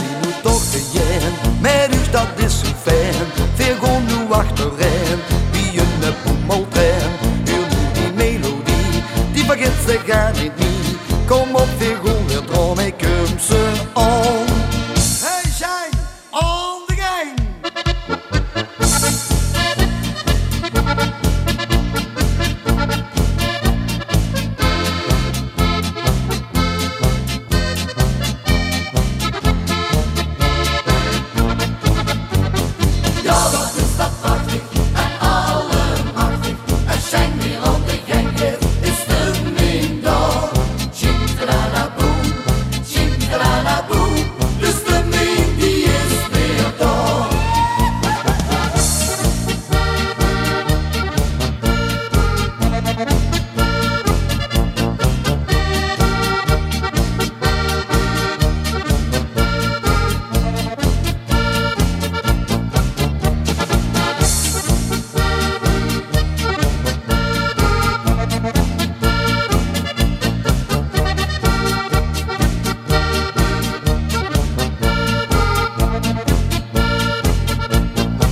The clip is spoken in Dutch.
zien moet toch te jen. Met u dat is een fan, veel gewoon nu achterin. Wie een nepommeltren, heel moet die melodie. Die begint ze gaan niet niet. Kom op, veel gewoon weer droom, ik hem